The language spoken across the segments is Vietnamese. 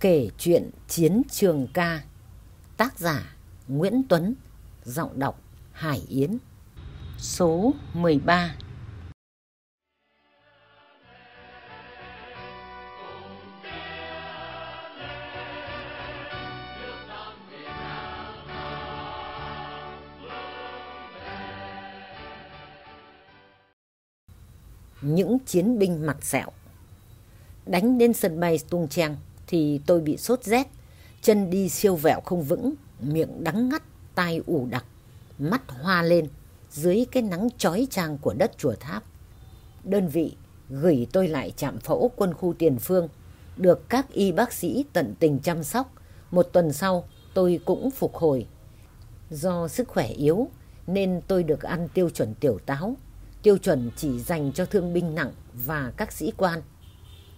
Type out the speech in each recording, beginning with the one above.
Kể chuyện Chiến Trường Ca. Tác giả Nguyễn Tuấn. Giọng đọc Hải Yến. Số 13 Những chiến binh mặt sẹo. Đánh đến sân bay Tung Trang thì tôi bị sốt rét, chân đi siêu vẹo không vững, miệng đắng ngắt, tai ủ đặc, mắt hoa lên dưới cái nắng chói chang của đất chùa tháp. Đơn vị gửi tôi lại trạm phẫu quân khu Tiền Phương, được các y bác sĩ tận tình chăm sóc. Một tuần sau tôi cũng phục hồi. Do sức khỏe yếu nên tôi được ăn tiêu chuẩn tiểu táo. Tiêu chuẩn chỉ dành cho thương binh nặng và các sĩ quan.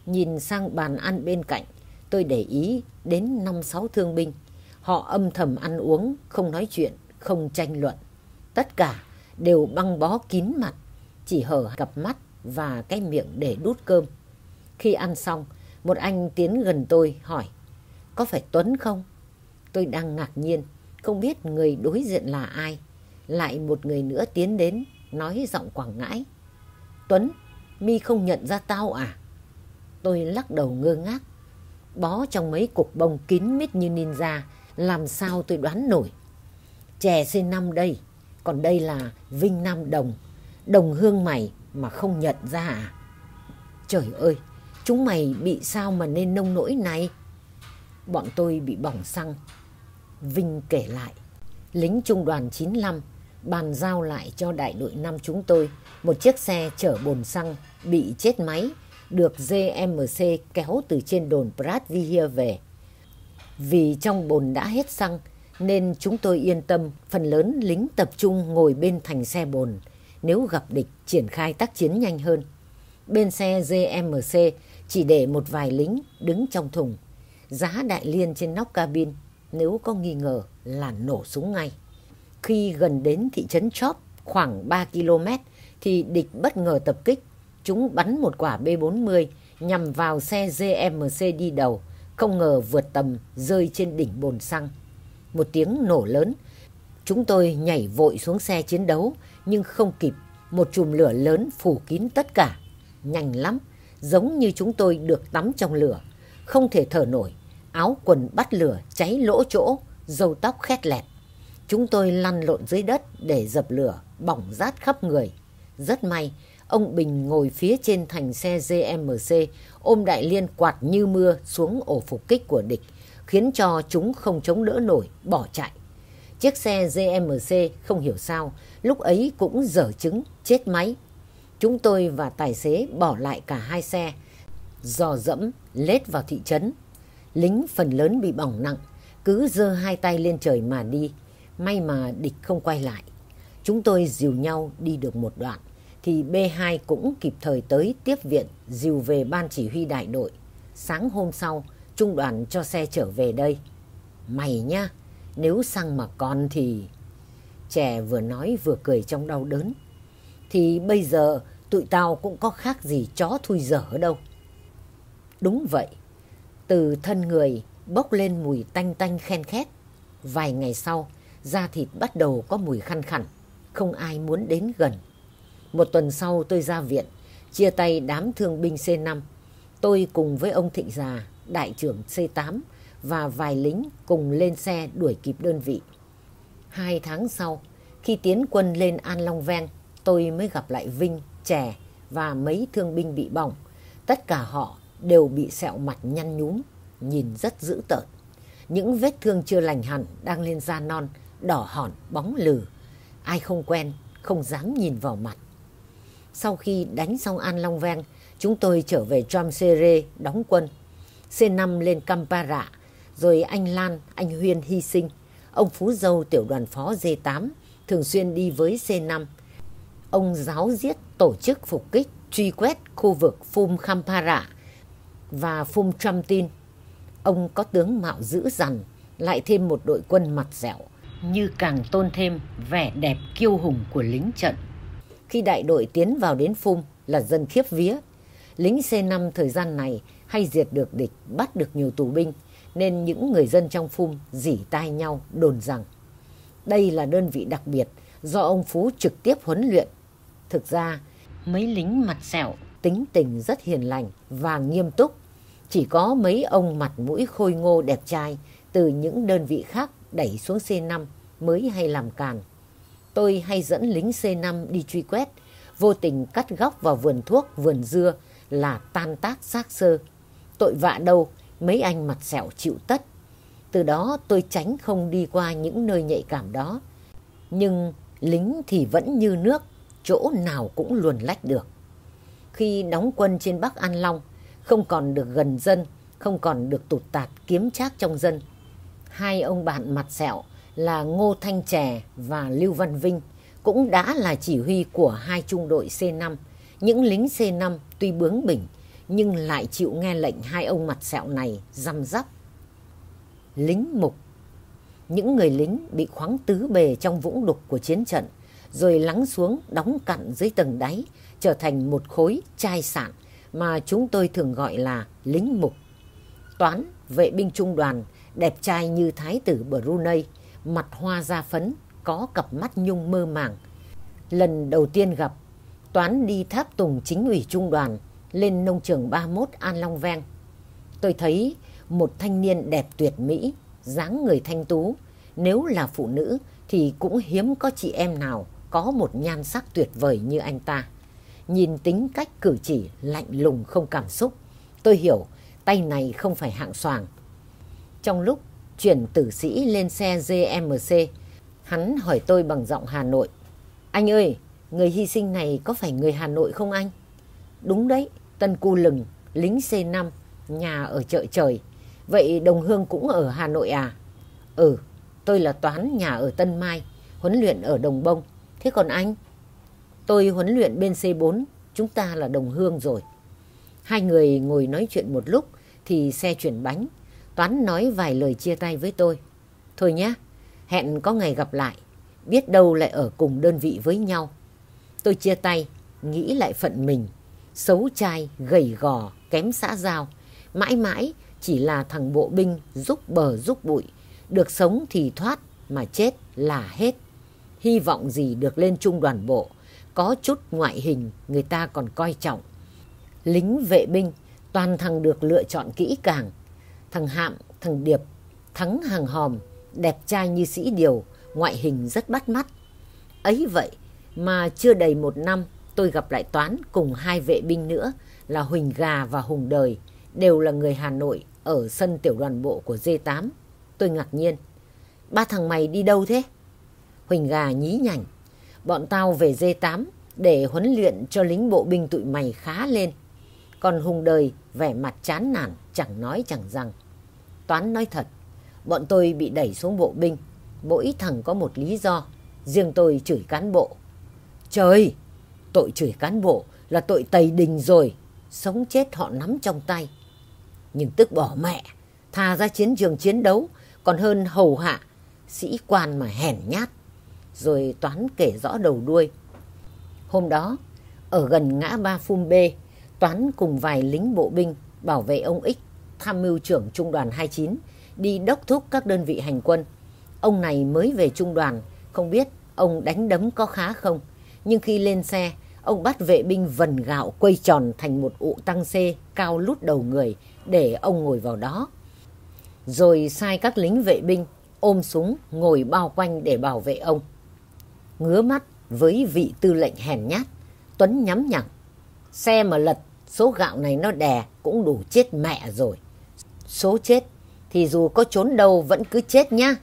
Nhìn sang bàn ăn bên cạnh, tôi để ý đến năm sáu thương binh. Họ âm thầm ăn uống, không nói chuyện, không tranh luận. Tất cả đều băng bó kín mặt, chỉ hở cặp mắt và cái miệng để đút cơm. Khi ăn xong, một anh tiến gần tôi hỏi, có phải Tuấn không? Tôi đang ngạc nhiên, không biết người đối diện là ai. Lại một người nữa tiến đến, nói giọng Quảng Ngãi. Tuấn, mi không nhận ra tao à? Tôi lắc đầu ngơ ngác bó trong mấy cục bông kín mít như ninja, làm sao tôi đoán nổi. Chè c năm đây, còn đây là Vinh Nam Đồng, đồng hương mày mà không nhận ra à? Trời ơi, chúng mày bị sao mà nên nông nỗi này? Bọn tôi bị bỏng xăng. Vinh kể lại, lính trung đoàn 95 bàn giao lại cho đại đội năm chúng tôi một chiếc xe chở bồn xăng bị chết máy được GMC kéo từ trên đồn Bradville về. Vì trong bồn đã hết xăng, nên chúng tôi yên tâm, phần lớn lính tập trung ngồi bên thành xe bồn, nếu gặp địch triển khai tác chiến nhanh hơn. Bên xe GMC chỉ để một vài lính đứng trong thùng. Giá đại liên trên nóc cabin, nếu có nghi ngờ là nổ súng ngay. Khi gần đến thị trấn Chop, khoảng 3 km thì địch bất ngờ tập kích chúng bắn một quả B-40 nhằm vào xe GMC đi đầu, không ngờ vượt tầm rơi trên đỉnh bồn xăng. Một tiếng nổ lớn, chúng tôi nhảy vội xuống xe chiến đấu nhưng không kịp, một chùm lửa lớn phủ kín tất cả. Nhanh lắm, giống như chúng tôi được tắm trong lửa, không thể thở nổi, áo quần bắt lửa cháy lỗ chỗ, râu tóc khét lẹt. Chúng tôi lăn lộn dưới đất để dập lửa, bỏng rát khắp người. Rất may, Ông Bình ngồi phía trên thành xe GMC, ôm đại liên quạt như mưa xuống ổ phục kích của địch, khiến cho chúng không chống đỡ nổi, bỏ chạy. Chiếc xe GMC không hiểu sao, lúc ấy cũng dở chứng, chết máy. Chúng tôi và tài xế bỏ lại cả hai xe, dò dẫm, lết vào thị trấn. Lính phần lớn bị bỏng nặng, cứ giơ hai tay lên trời mà đi. May mà địch không quay lại. Chúng tôi dìu nhau đi được một đoạn thì B2 cũng kịp thời tới tiếp viện dìu về ban chỉ huy đại đội. Sáng hôm sau, trung đoàn cho xe trở về đây. Mày nhá, nếu xăng mà còn thì... Trẻ vừa nói vừa cười trong đau đớn. Thì bây giờ tụi tao cũng có khác gì chó thui dở đâu. Đúng vậy, từ thân người bốc lên mùi tanh tanh khen khét. Vài ngày sau, da thịt bắt đầu có mùi khăn khẳng, không ai muốn đến gần. Một tuần sau tôi ra viện, chia tay đám thương binh C5. Tôi cùng với ông Thịnh Già, đại trưởng C8 và vài lính cùng lên xe đuổi kịp đơn vị. Hai tháng sau, khi tiến quân lên An Long Ven, tôi mới gặp lại Vinh, Trẻ và mấy thương binh bị bỏng. Tất cả họ đều bị sẹo mặt nhăn nhúm, nhìn rất dữ tợn. Những vết thương chưa lành hẳn đang lên da non, đỏ hòn, bóng lừ. Ai không quen, không dám nhìn vào mặt. Sau khi đánh xong An Long Ven, chúng tôi trở về Tromsere đóng quân. C5 lên Campara, rồi anh Lan, anh Huyên hy sinh. Ông Phú Dâu tiểu đoàn phó D8 thường xuyên đi với C5. Ông giáo giết tổ chức phục kích truy quét khu vực Phum Kampara và Phum Tramtin. Ông có tướng mạo dữ dằn, lại thêm một đội quân mặt dẻo, như càng tôn thêm vẻ đẹp kiêu hùng của lính trận. Khi đại đội tiến vào đến Phum là dân khiếp vía. Lính C5 thời gian này hay diệt được địch, bắt được nhiều tù binh. nên những người dân trong phum dỉ tai nhau đồn rằng đây là đơn vị đặc biệt do ông Phú trực tiếp huấn luyện. Thực ra, mấy lính mặt sẹo tính tình rất hiền lành và nghiêm túc. Chỉ có mấy ông mặt mũi khôi ngô đẹp trai từ những đơn vị khác đẩy xuống C5 mới hay làm càn. Tôi hay dẫn lính C5 đi truy quét, vô tình cắt góc vào vườn thuốc, vườn dưa là tan tác xác sơ. Tội vạ đâu, mấy anh mặt sẹo chịu tất. Từ đó tôi tránh không đi qua những nơi nhạy cảm đó. Nhưng lính thì vẫn như nước, chỗ nào cũng luồn lách được. Khi đóng quân trên Bắc An Long, không còn được gần dân, không còn được tụt tạt kiếm trác trong dân. Hai ông bạn mặt sẹo là Ngô Thanh Trẻ và Lưu Văn Vinh cũng đã là chỉ huy của hai trung đội C5. Những lính C5 tuy bướng bỉnh nhưng lại chịu nghe lệnh hai ông mặt sẹo này răm rắp. Lính mục Những người lính bị khoáng tứ bề trong vũng đục của chiến trận rồi lắng xuống đóng cặn dưới tầng đáy trở thành một khối chai sạn mà chúng tôi thường gọi là lính mục. Toán, vệ binh trung đoàn, đẹp trai như thái tử Brunei, mặt hoa da phấn, có cặp mắt nhung mơ màng. Lần đầu tiên gặp, Toán đi tháp tùng chính ủy trung đoàn lên nông trường 31 An Long Ven. Tôi thấy một thanh niên đẹp tuyệt mỹ, dáng người thanh tú. Nếu là phụ nữ thì cũng hiếm có chị em nào có một nhan sắc tuyệt vời như anh ta. Nhìn tính cách cử chỉ lạnh lùng không cảm xúc. Tôi hiểu tay này không phải hạng soàng. Trong lúc chuyển tử sĩ lên xe GMC, hắn hỏi tôi bằng giọng Hà Nội. Anh ơi, người hy sinh này có phải người Hà Nội không anh? Đúng đấy, Tân Cu Lừng, lính C5, nhà ở chợ trời. Vậy đồng hương cũng ở Hà Nội à? Ừ, tôi là Toán, nhà ở Tân Mai, huấn luyện ở Đồng Bông. Thế còn anh? Tôi huấn luyện bên C4, chúng ta là đồng hương rồi. Hai người ngồi nói chuyện một lúc thì xe chuyển bánh. Toán nói vài lời chia tay với tôi. Thôi nhé, hẹn có ngày gặp lại. Biết đâu lại ở cùng đơn vị với nhau. Tôi chia tay, nghĩ lại phận mình. Xấu trai, gầy gò, kém xã giao. Mãi mãi chỉ là thằng bộ binh giúp bờ giúp bụi. Được sống thì thoát, mà chết là hết. Hy vọng gì được lên trung đoàn bộ. Có chút ngoại hình người ta còn coi trọng. Lính vệ binh toàn thằng được lựa chọn kỹ càng. Thằng Hạm, thằng Điệp, thắng hàng hòm, đẹp trai như sĩ điều, ngoại hình rất bắt mắt. Ấy vậy mà chưa đầy một năm tôi gặp lại Toán cùng hai vệ binh nữa là Huỳnh Gà và Hùng Đời, đều là người Hà Nội ở sân tiểu đoàn bộ của D8. Tôi ngạc nhiên. Ba thằng mày đi đâu thế? Huỳnh Gà nhí nhảnh. Bọn tao về D8 để huấn luyện cho lính bộ binh tụi mày khá lên. Còn Hùng Đời vẻ mặt chán nản, chẳng nói chẳng rằng. Toán nói thật, bọn tôi bị đẩy xuống bộ binh. Mỗi thằng có một lý do. Riêng tôi chửi cán bộ. Trời! Tội chửi cán bộ là tội tày đình rồi. Sống chết họ nắm trong tay. Nhưng tức bỏ mẹ. Thà ra chiến trường chiến đấu còn hơn hầu hạ. Sĩ quan mà hèn nhát. Rồi Toán kể rõ đầu đuôi. Hôm đó, ở gần ngã ba Phum B, Toán cùng vài lính bộ binh bảo vệ ông Ích, tham mưu trưởng trung đoàn 29, đi đốc thúc các đơn vị hành quân. Ông này mới về trung đoàn, không biết ông đánh đấm có khá không. Nhưng khi lên xe, ông bắt vệ binh vần gạo quây tròn thành một ụ tăng xê cao lút đầu người để ông ngồi vào đó. Rồi sai các lính vệ binh ôm súng ngồi bao quanh để bảo vệ ông. Ngứa mắt với vị tư lệnh hèn nhát, Tuấn nhắm nhẳng. Xe mà lật, số gạo này nó đè cũng đủ chết mẹ rồi. Số chết thì dù có trốn đâu vẫn cứ chết nhá.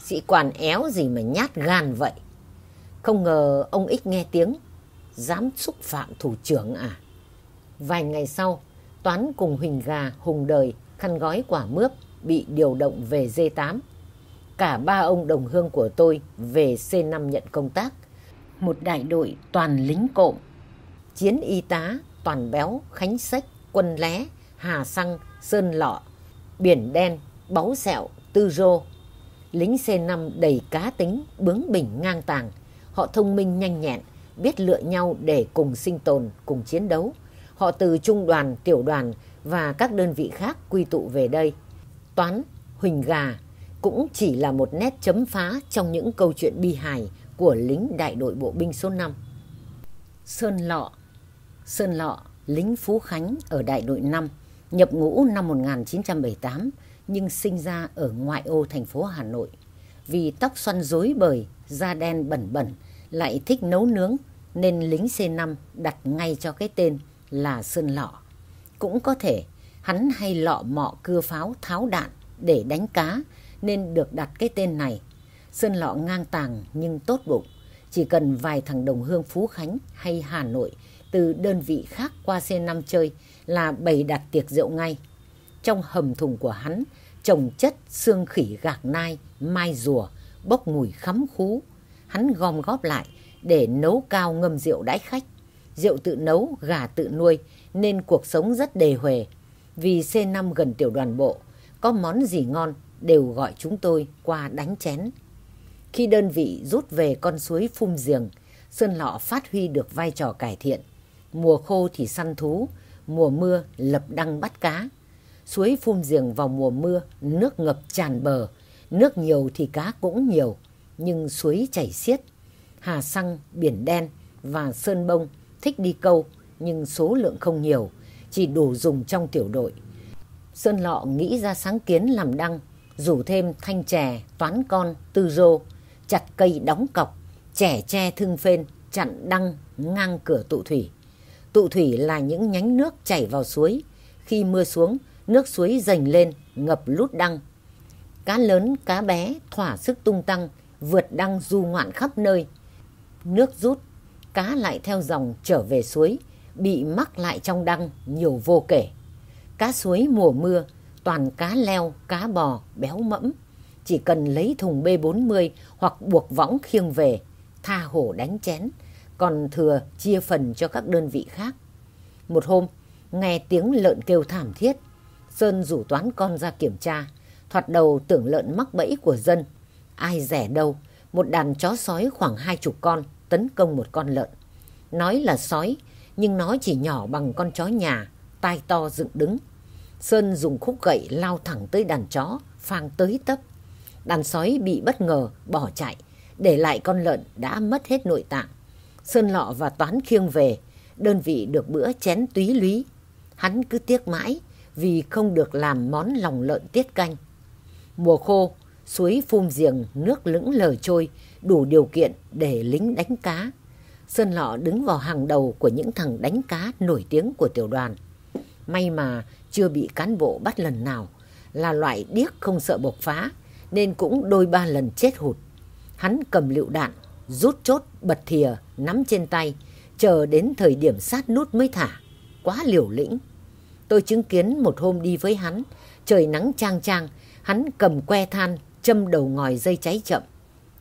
Sĩ quan éo gì mà nhát gan vậy. Không ngờ ông Ích nghe tiếng, dám xúc phạm thủ trưởng à. Vài ngày sau, Toán cùng Huỳnh Gà, Hùng Đời, khăn gói quả mướp bị điều động về D8. Cả ba ông đồng hương của tôi về C5 nhận công tác. Một đại đội toàn lính cộm. Chiến y tá, toàn béo, khánh sách, quân lé, hà xăng, sơn lọ, biển đen, báu sẹo, tư rô. Lính C5 đầy cá tính, bướng bỉnh ngang tàng. Họ thông minh nhanh nhẹn, biết lựa nhau để cùng sinh tồn, cùng chiến đấu. Họ từ trung đoàn, tiểu đoàn và các đơn vị khác quy tụ về đây. Toán Huỳnh Gà cũng chỉ là một nét chấm phá trong những câu chuyện bi hài của lính đại đội bộ binh số 5. Sơn Lọ Sơn Lọ, lính Phú Khánh ở đại đội 5, nhập ngũ năm 1978 nhưng sinh ra ở ngoại ô thành phố Hà Nội. Vì tóc xoăn rối bời, da đen bẩn bẩn, lại thích nấu nướng nên lính C5 đặt ngay cho cái tên là Sơn Lọ. Cũng có thể hắn hay lọ mọ cưa pháo tháo đạn để đánh cá nên được đặt cái tên này. Sơn Lọ ngang tàng nhưng tốt bụng. Chỉ cần vài thằng đồng hương Phú Khánh hay Hà Nội từ đơn vị khác qua C5 chơi là bày đặt tiệc rượu ngay. Trong hầm thùng của hắn, trồng chất xương khỉ gạc nai, mai rùa, bốc mùi khắm khú. Hắn gom góp lại để nấu cao ngâm rượu đãi khách. Rượu tự nấu, gà tự nuôi, nên cuộc sống rất đề huề. Vì C5 gần tiểu đoàn bộ, có món gì ngon đều gọi chúng tôi qua đánh chén. Khi đơn vị rút về con suối phung Giềng, Sơn Lọ phát huy được vai trò cải thiện. Mùa khô thì săn thú, mùa mưa lập đăng bắt cá. Suối phun Giềng vào mùa mưa, nước ngập tràn bờ. Nước nhiều thì cá cũng nhiều, nhưng suối chảy xiết. Hà Xăng, Biển Đen và Sơn Bông thích đi câu, nhưng số lượng không nhiều, chỉ đủ dùng trong tiểu đội. Sơn Lọ nghĩ ra sáng kiến làm đăng, rủ thêm thanh chè, toán con, tư rô, chặt cây đóng cọc, trẻ tre thương phên, chặn đăng ngang cửa tụ thủy. Tụ thủy là những nhánh nước chảy vào suối. Khi mưa xuống, nước suối dành lên, ngập lút đăng. Cá lớn, cá bé, thỏa sức tung tăng, vượt đăng du ngoạn khắp nơi. Nước rút, cá lại theo dòng trở về suối, bị mắc lại trong đăng nhiều vô kể. Cá suối mùa mưa, toàn cá leo, cá bò, béo mẫm. Chỉ cần lấy thùng B40 hoặc buộc võng khiêng về, tha hổ đánh chén, còn thừa chia phần cho các đơn vị khác. Một hôm, nghe tiếng lợn kêu thảm thiết, Sơn rủ toán con ra kiểm tra, thoạt đầu tưởng lợn mắc bẫy của dân. Ai rẻ đâu, một đàn chó sói khoảng hai chục con tấn công một con lợn. Nói là sói, nhưng nó chỉ nhỏ bằng con chó nhà, tai to dựng đứng. Sơn dùng khúc gậy lao thẳng tới đàn chó, phang tới tấp. Đàn sói bị bất ngờ, bỏ chạy, để lại con lợn đã mất hết nội tạng. Sơn Lọ và Toán khiêng về, đơn vị được bữa chén túy lý, Hắn cứ tiếc mãi vì không được làm món lòng lợn tiết canh. Mùa khô, suối phun giềng nước lững lờ trôi, đủ điều kiện để lính đánh cá. Sơn Lọ đứng vào hàng đầu của những thằng đánh cá nổi tiếng của tiểu đoàn. May mà chưa bị cán bộ bắt lần nào, là loại điếc không sợ bộc phá, nên cũng đôi ba lần chết hụt. Hắn cầm lựu đạn, rút chốt bật thìa, nắm trên tay, chờ đến thời điểm sát nút mới thả. Quá liều lĩnh. Tôi chứng kiến một hôm đi với hắn, trời nắng trang trang, hắn cầm que than, châm đầu ngòi dây cháy chậm.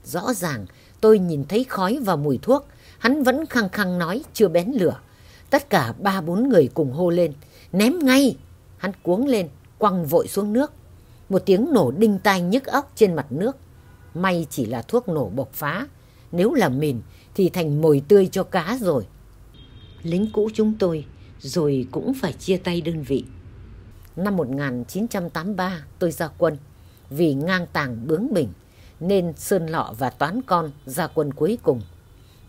Rõ ràng tôi nhìn thấy khói và mùi thuốc, hắn vẫn khăng khăng nói chưa bén lửa. Tất cả ba bốn người cùng hô lên, ném ngay. Hắn cuống lên, quăng vội xuống nước. Một tiếng nổ đinh tai nhức óc trên mặt nước. May chỉ là thuốc nổ bộc phá. Nếu là mìn thì thành mồi tươi cho cá rồi. Lính cũ chúng tôi rồi cũng phải chia tay đơn vị. Năm 1983 tôi ra quân. Vì ngang tàng bướng bỉnh nên Sơn Lọ và Toán Con ra quân cuối cùng.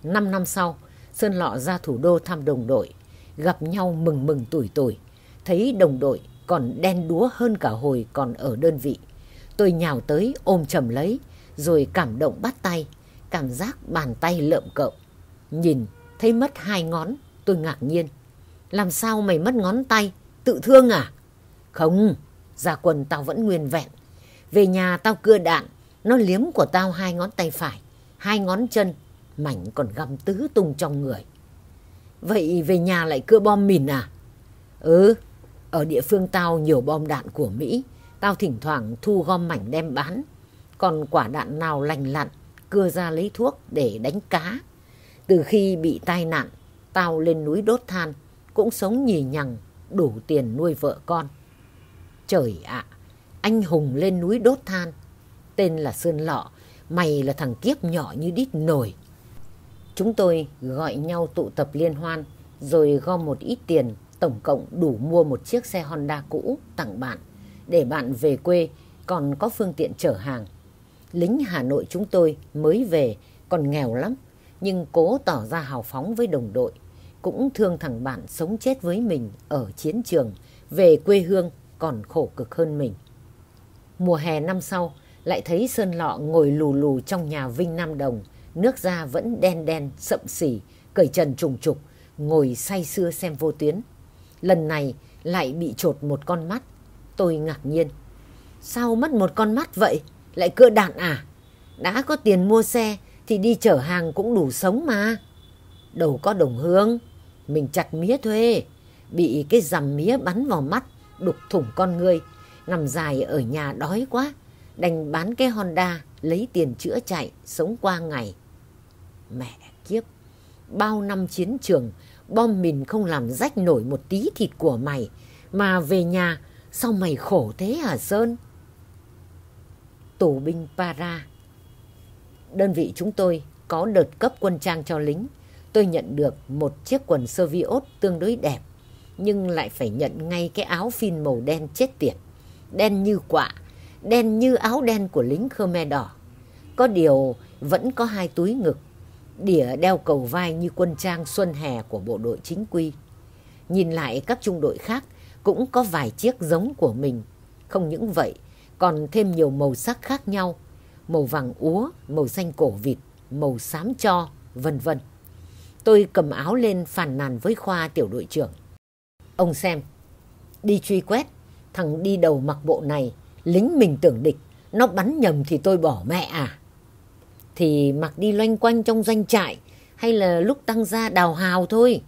Năm năm sau, Sơn Lọ ra thủ đô thăm đồng đội. Gặp nhau mừng mừng tuổi tuổi. Thấy đồng đội còn đen đúa hơn cả hồi còn ở đơn vị. Tôi nhào tới ôm chầm lấy, rồi cảm động bắt tay, cảm giác bàn tay lợm cợm. Nhìn, thấy mất hai ngón, tôi ngạc nhiên. Làm sao mày mất ngón tay? Tự thương à? Không, ra quần tao vẫn nguyên vẹn. Về nhà tao cưa đạn, nó liếm của tao hai ngón tay phải, hai ngón chân, mảnh còn găm tứ tung trong người. Vậy về nhà lại cưa bom mìn à? Ừ, ở địa phương tao nhiều bom đạn của Mỹ, tao thỉnh thoảng thu gom mảnh đem bán. Còn quả đạn nào lành lặn, cưa ra lấy thuốc để đánh cá. Từ khi bị tai nạn, tao lên núi đốt than, cũng sống nhì nhằng, đủ tiền nuôi vợ con. Trời ạ, anh hùng lên núi đốt than, tên là Sơn Lọ, mày là thằng kiếp nhỏ như đít nổi. Chúng tôi gọi nhau tụ tập liên hoan, rồi gom một ít tiền tổng cộng đủ mua một chiếc xe Honda cũ tặng bạn để bạn về quê còn có phương tiện chở hàng. Lính Hà Nội chúng tôi mới về còn nghèo lắm, nhưng cố tỏ ra hào phóng với đồng đội. Cũng thương thằng bạn sống chết với mình ở chiến trường, về quê hương còn khổ cực hơn mình. Mùa hè năm sau, lại thấy Sơn Lọ ngồi lù lù trong nhà Vinh Nam Đồng, nước da vẫn đen đen, sậm xỉ, cởi trần trùng trục, ngồi say sưa xem vô tuyến. Lần này lại bị trột một con mắt. Tôi ngạc nhiên. Sao mất một con mắt vậy? Lại cưa đạn à? Đã có tiền mua xe thì đi chở hàng cũng đủ sống mà. đầu có đồng hương. Mình chặt mía thuê. Bị cái rằm mía bắn vào mắt, đục thủng con người. Nằm dài ở nhà đói quá. Đành bán cái Honda, lấy tiền chữa chạy, sống qua ngày. Mẹ kiếp. Bao năm chiến trường, bom mìn không làm rách nổi một tí thịt của mày. Mà về nhà, sao mày khổ thế hả Sơn? Tù binh Para Đơn vị chúng tôi có đợt cấp quân trang cho lính. Tôi nhận được một chiếc quần sơ vi ốt tương đối đẹp. Nhưng lại phải nhận ngay cái áo phin màu đen chết tiệt. Đen như quạ, đen như áo đen của lính Khmer đỏ. Có điều vẫn có hai túi ngực đỉa đeo cầu vai như quân trang xuân hè của bộ đội chính quy. Nhìn lại các trung đội khác cũng có vài chiếc giống của mình. Không những vậy, còn thêm nhiều màu sắc khác nhau. Màu vàng úa, màu xanh cổ vịt, màu xám cho, vân vân. Tôi cầm áo lên phàn nàn với Khoa tiểu đội trưởng. Ông xem, đi truy quét, thằng đi đầu mặc bộ này, lính mình tưởng địch, nó bắn nhầm thì tôi bỏ mẹ à thì mặc đi loanh quanh trong doanh trại hay là lúc tăng gia đào hào thôi.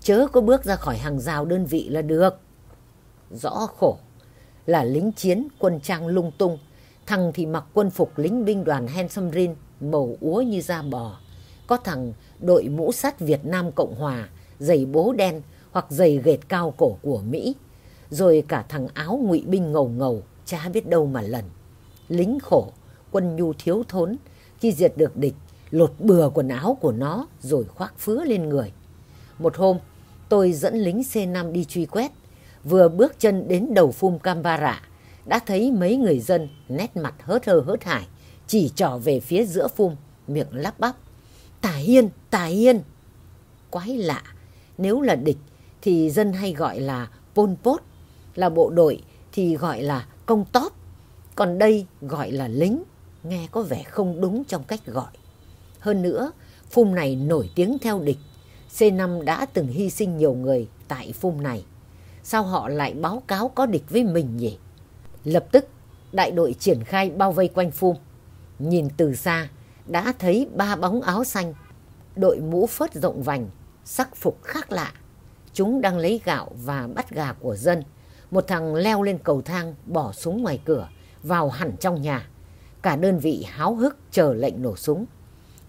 Chớ có bước ra khỏi hàng rào đơn vị là được. Rõ khổ là lính chiến quân trang lung tung. Thằng thì mặc quân phục lính binh đoàn Hensomrin màu úa như da bò. Có thằng đội mũ sắt Việt Nam Cộng Hòa, giày bố đen hoặc giày gệt cao cổ của Mỹ. Rồi cả thằng áo ngụy binh ngầu ngầu, chả biết đâu mà lần. Lính khổ, quân nhu thiếu thốn, khi diệt được địch, lột bừa quần áo của nó rồi khoác phứa lên người. Một hôm, tôi dẫn lính C5 đi truy quét. Vừa bước chân đến đầu phum Cambara, đã thấy mấy người dân nét mặt hớt hơ hớt hải, chỉ trỏ về phía giữa phum, miệng lắp bắp. Tả Hiên, Tả Hiên. Quái lạ, nếu là địch thì dân hay gọi là Pol Pot, là bộ đội thì gọi là công tóp, còn đây gọi là lính nghe có vẻ không đúng trong cách gọi. Hơn nữa, phum này nổi tiếng theo địch. C5 đã từng hy sinh nhiều người tại phum này. Sao họ lại báo cáo có địch với mình nhỉ? Lập tức, đại đội triển khai bao vây quanh phum. Nhìn từ xa, đã thấy ba bóng áo xanh. Đội mũ phớt rộng vành, sắc phục khác lạ. Chúng đang lấy gạo và bắt gà của dân. Một thằng leo lên cầu thang, bỏ súng ngoài cửa, vào hẳn trong nhà. Cả đơn vị háo hức chờ lệnh nổ súng.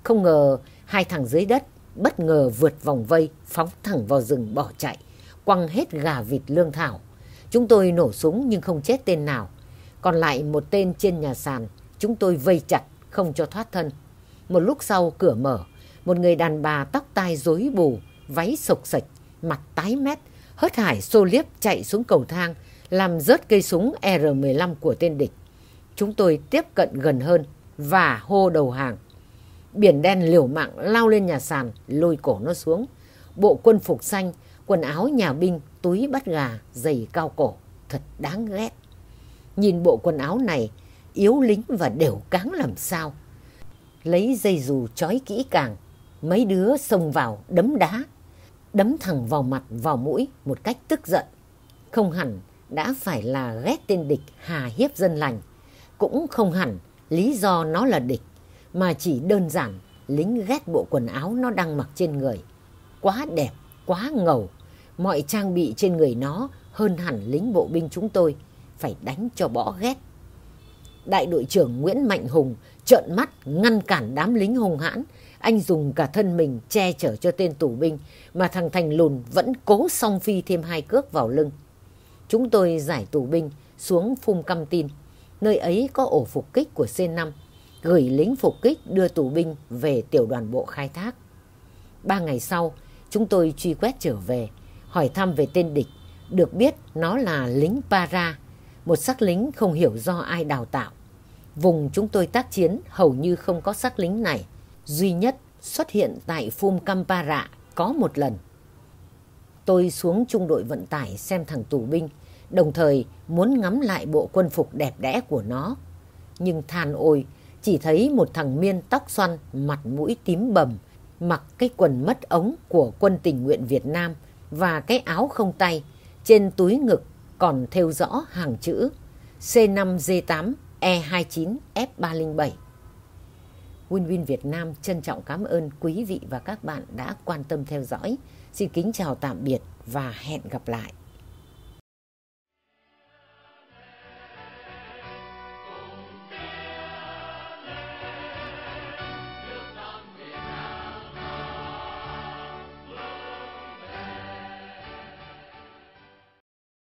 Không ngờ hai thằng dưới đất bất ngờ vượt vòng vây, phóng thẳng vào rừng bỏ chạy, quăng hết gà vịt lương thảo. Chúng tôi nổ súng nhưng không chết tên nào. Còn lại một tên trên nhà sàn, chúng tôi vây chặt, không cho thoát thân. Một lúc sau cửa mở, một người đàn bà tóc tai rối bù, váy sộc sạch, mặt tái mét, hớt hải xô liếp chạy xuống cầu thang, làm rớt cây súng R-15 của tên địch. Chúng tôi tiếp cận gần hơn và hô đầu hàng. Biển đen liều mạng lao lên nhà sàn, lôi cổ nó xuống. Bộ quân phục xanh, quần áo nhà binh, túi bắt gà, giày cao cổ. Thật đáng ghét. Nhìn bộ quần áo này, yếu lính và đều cáng làm sao. Lấy dây dù trói kỹ càng, mấy đứa xông vào đấm đá. Đấm thẳng vào mặt, vào mũi một cách tức giận. Không hẳn đã phải là ghét tên địch hà hiếp dân lành cũng không hẳn lý do nó là địch, mà chỉ đơn giản lính ghét bộ quần áo nó đang mặc trên người. Quá đẹp, quá ngầu, mọi trang bị trên người nó hơn hẳn lính bộ binh chúng tôi, phải đánh cho bỏ ghét. Đại đội trưởng Nguyễn Mạnh Hùng trợn mắt ngăn cản đám lính hùng hãn, anh dùng cả thân mình che chở cho tên tù binh, mà thằng Thành lùn vẫn cố song phi thêm hai cước vào lưng. Chúng tôi giải tù binh xuống phum căm tin nơi ấy có ổ phục kích của C5, gửi lính phục kích đưa tù binh về tiểu đoàn bộ khai thác. Ba ngày sau, chúng tôi truy quét trở về, hỏi thăm về tên địch, được biết nó là lính Para, một sắc lính không hiểu do ai đào tạo. Vùng chúng tôi tác chiến hầu như không có sắc lính này, duy nhất xuất hiện tại Phum Campara có một lần. Tôi xuống trung đội vận tải xem thằng tù binh, đồng thời muốn ngắm lại bộ quân phục đẹp đẽ của nó. Nhưng than ôi, chỉ thấy một thằng miên tóc xoăn, mặt mũi tím bầm, mặc cái quần mất ống của quân tình nguyện Việt Nam và cái áo không tay, trên túi ngực còn thêu rõ hàng chữ C5G8 E29 F307. Win-Win Việt Nam trân trọng cảm ơn quý vị và các bạn đã quan tâm theo dõi. Xin kính chào tạm biệt và hẹn gặp lại.